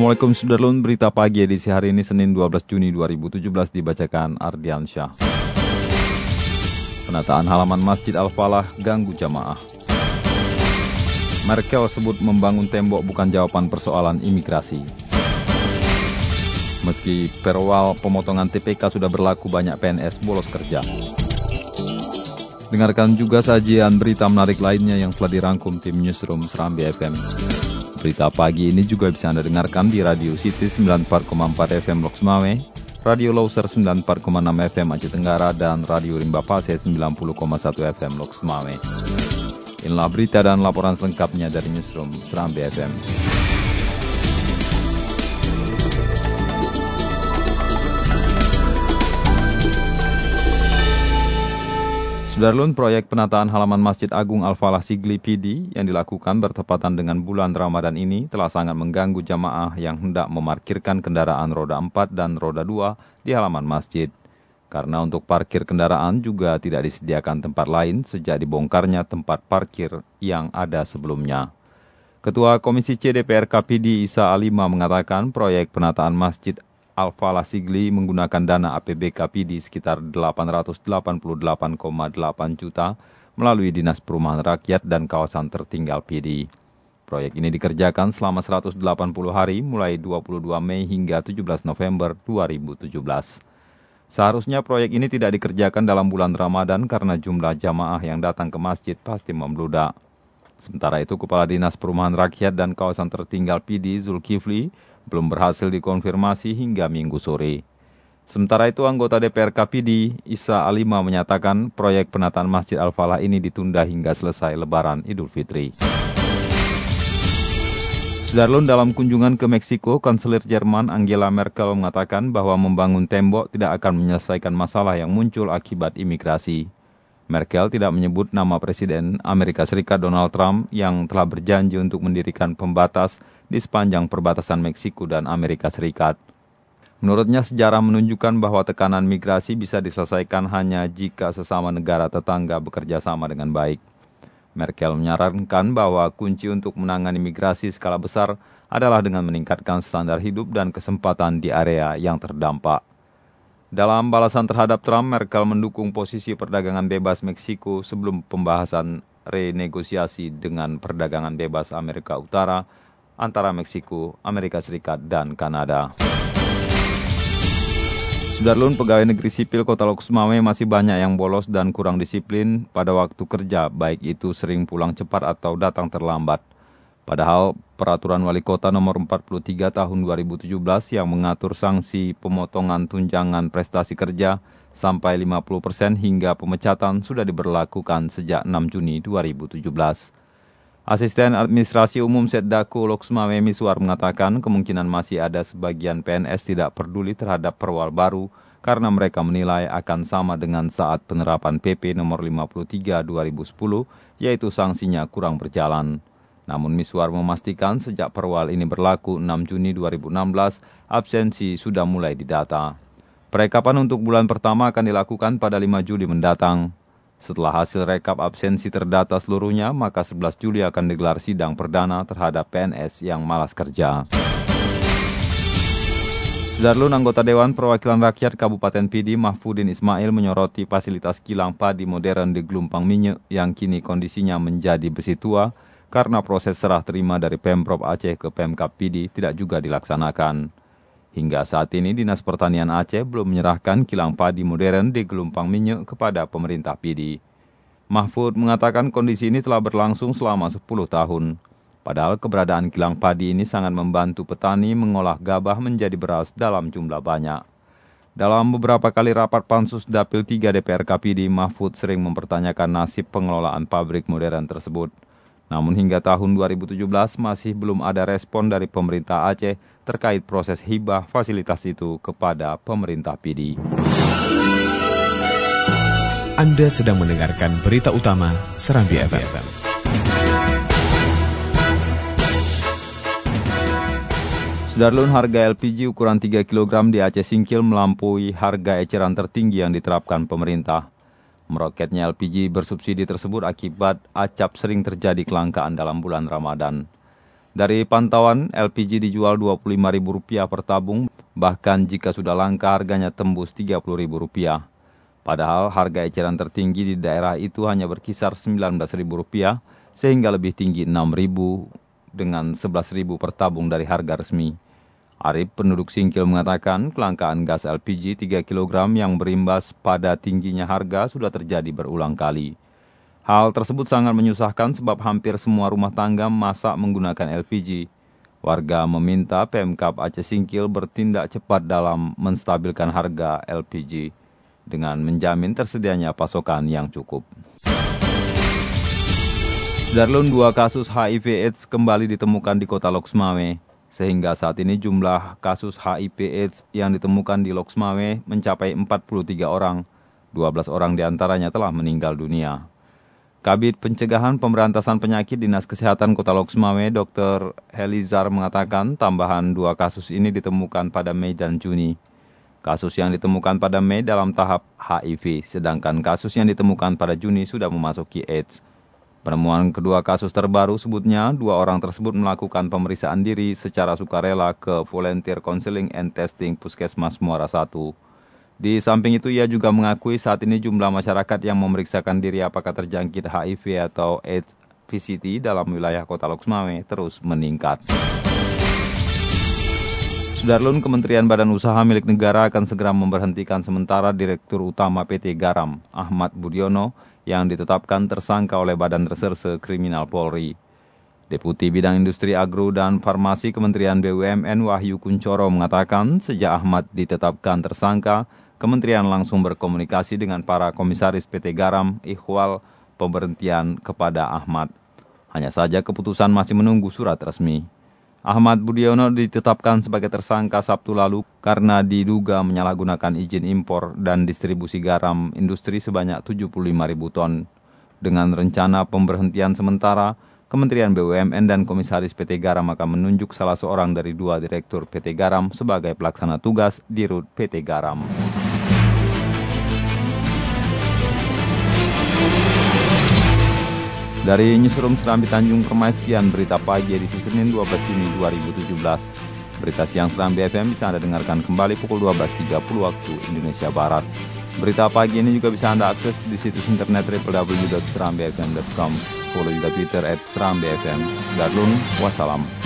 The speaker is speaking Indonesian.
Assalamualaikum Sudarlun, berita pagi edisi hari ini Senin 12 Juni 2017 dibacakan Ardian Syah. Penataan halaman Masjid Al-Falah ganggu jamaah. Merkel sebut membangun tembok bukan jawaban persoalan imigrasi. Meski perwal pemotongan TPK sudah berlaku banyak PNS bolos kerja. Dengarkan juga sajian berita menarik lainnya yang telah dirangkum tim Newsroom Serambi FM. Berita pagi ini juga bisa Anda dengarkan di Radio City 94,4 FM Lok Sumawe, Radio Loser 94,6 FM Aceh Tenggara, dan Radio Rimba Pase 90,1 FM Lok Sumawe. Inilah berita dan laporan selengkapnya dari Newsroom Serambi FM. Sudarlun, proyek penataan halaman Masjid Agung Al-Falah Sigli PD yang dilakukan bertepatan dengan bulan Ramadan ini telah sangat mengganggu jamaah yang hendak memarkirkan kendaraan roda 4 dan roda 2 di halaman masjid. Karena untuk parkir kendaraan juga tidak disediakan tempat lain sejak dibongkarnya tempat parkir yang ada sebelumnya. Ketua Komisi CDPR KPD Isa Alima mengatakan proyek penataan Masjid Al-Falah Sigli menggunakan dana APBK PD sekitar 888,8 juta melalui Dinas Perumahan Rakyat dan Kawasan Tertinggal PD. Proyek ini dikerjakan selama 180 hari mulai 22 Mei hingga 17 November 2017. Seharusnya proyek ini tidak dikerjakan dalam bulan Ramadan karena jumlah jamaah yang datang ke masjid pasti membludak. Sementara itu, Kepala Dinas Perumahan Rakyat dan Kawasan Tertinggal PD Zulkifli belum berhasil dikonfirmasi hingga minggu sore. Sementara itu, anggota DPR KPD, Isa Alima menyatakan proyek penataan Masjid Al-Falah ini ditunda hingga selesai Lebaran Idul Fitri. Sudarlun dalam kunjungan ke Meksiko, Kanselir Jerman Angela Merkel mengatakan bahwa membangun tembok tidak akan menyelesaikan masalah yang muncul akibat imigrasi. Merkel tidak menyebut nama Presiden Amerika Serikat Donald Trump yang telah berjanji untuk mendirikan pembatas di sepanjang perbatasan Meksiko dan Amerika Serikat. Menurutnya sejarah menunjukkan bahwa tekanan migrasi bisa diselesaikan hanya jika sesama negara tetangga bekerja sama dengan baik. Merkel menyarankan bahwa kunci untuk menangani migrasi skala besar adalah dengan meningkatkan standar hidup dan kesempatan di area yang terdampak. Dalam balasan terhadap Trump, Merkel mendukung posisi perdagangan bebas Meksiko sebelum pembahasan renegosiasi dengan perdagangan bebas Amerika Utara antara Meksiko, Amerika Serikat, dan Kanada. Sudarlun pegawai negeri sipil Kota Loksmawe masih banyak yang bolos dan kurang disiplin pada waktu kerja, baik itu sering pulang cepat atau datang terlambat. Padahal peraturan wali kota nomor 43 tahun 2017 yang mengatur sanksi pemotongan tunjangan prestasi kerja sampai 50% hingga pemecatan sudah diberlakukan sejak 6 Juni 2017. Asisten Administrasi Umum Setdaku Loksmawe Miswar mengatakan kemungkinan masih ada sebagian PNS tidak peduli terhadap perwal baru karena mereka menilai akan sama dengan saat penerapan PP nomor 53 2010 yaitu sanksinya kurang berjalan. Namun Miswar memastikan sejak perwal ini berlaku 6 Juni 2016, absensi sudah mulai didata. Perekapan untuk bulan pertama akan dilakukan pada 5 Juli mendatang. Setelah hasil rekap absensi terdata seluruhnya, maka 11 Juli akan digelar sidang perdana terhadap PNS yang malas kerja. Darlun anggota Dewan Perwakilan Rakyat Kabupaten Pidi Mahfudin Ismail menyoroti fasilitas kilang padi modern di Gelumpang Minyak yang kini kondisinya menjadi besi tua karena proses serah terima dari Pemprov Aceh ke Pemkap Pidi tidak juga dilaksanakan. Hingga saat ini Dinas Pertanian Aceh belum menyerahkan kilang padi modern di Gelumpang Minyak kepada pemerintah Pidi. Mahfud mengatakan kondisi ini telah berlangsung selama 10 tahun. Padahal keberadaan kilang padi ini sangat membantu petani mengolah gabah menjadi beras dalam jumlah banyak. Dalam beberapa kali rapat pansus Dapil 3 DPR KPD, Mahfud sering mempertanyakan nasib pengelolaan pabrik modern tersebut. Namun hingga tahun 2017 masih belum ada respon dari pemerintah Aceh terkait proses hibah fasilitas itu kepada pemerintah PD. Anda sedang mendengarkan berita utama Serambi, FM. FM. Sudarlun harga LPG ukuran 3 kg di Aceh Singkil melampaui harga eceran tertinggi yang diterapkan pemerintah. Meroketnya LPG bersubsidi tersebut akibat acap sering terjadi kelangkaan dalam bulan Ramadan. Dari pantauan, LPG dijual Rp25.000 per tabung, bahkan jika sudah langka harganya tembus Rp30.000. Padahal harga eceran tertinggi di daerah itu hanya berkisar Rp19.000, sehingga lebih tinggi Rp6.000 dengan Rp11.000 per tabung dari harga resmi. Arif, penduduk Singkil mengatakan kelangkaan gas LPG 3 kg yang berimbas pada tingginya harga sudah terjadi berulang kali. Hal tersebut sangat menyusahkan sebab hampir semua rumah tangga masak menggunakan LPG. Warga meminta PMK Aceh Singkil bertindak cepat dalam menstabilkan harga LPG dengan menjamin tersedianya pasokan yang cukup. Darlun dua kasus HIV AIDS kembali ditemukan di kota Loksmawe. Sehingga saat ini jumlah kasus HIV AIDS yang ditemukan di Loksmawe mencapai 43 orang. 12 orang di antaranya telah meninggal dunia. Kabit Pencegahan Pemberantasan Penyakit Dinas Kesehatan Kota Loksmawe, Dr. Helizar mengatakan tambahan dua kasus ini ditemukan pada Mei dan Juni. Kasus yang ditemukan pada Mei dalam tahap HIV, sedangkan kasus yang ditemukan pada Juni sudah memasuki AIDS. Penemuan kedua kasus terbaru sebutnya dua orang tersebut melakukan pemeriksaan diri secara sukarela ke Volunteer Counseling and Testing Puskesmas Muara 1. Di samping itu ia juga mengakui saat ini jumlah masyarakat yang memeriksakan diri apakah terjangkit HIV atau AIDS VCT dalam wilayah kota Loksmawe terus meningkat. Sudarlun Kementerian Badan Usaha milik negara akan segera memberhentikan sementara Direktur Utama PT Garam, Ahmad Budiono, yang ditetapkan tersangka oleh Badan Reserse Kriminal Polri. Deputi Bidang Industri Agro dan Farmasi Kementerian BUMN Wahyu Kuncoro mengatakan sejak Ahmad ditetapkan tersangka, Kementerian langsung berkomunikasi dengan para komisaris PT Garam, Ikhwal, pemberhentian kepada Ahmad. Hanya saja keputusan masih menunggu surat resmi. Ahmad Budiono ditetapkan sebagai tersangka Sabtu lalu karena diduga menyalahgunakan izin impor dan distribusi garam industri sebanyak 75 ribu ton. Dengan rencana pemberhentian sementara, Kementerian BUMN dan Komisaris PT Garam akan menunjuk salah seorang dari dua direktur PT Garam sebagai pelaksana tugas di RUT PT Garam. Dari Newsroom Serambi Tanjung Permai, sekian berita pagi edisi Senin 12 Juni 2017. Berita siang Serambi FM bisa Anda dengarkan kembali pukul 12.30 waktu Indonesia Barat. Berita pagi ini juga bisa Anda akses di situs internet www.serambifm.com. Follow juga Twitter at Serambi FM. Wassalam.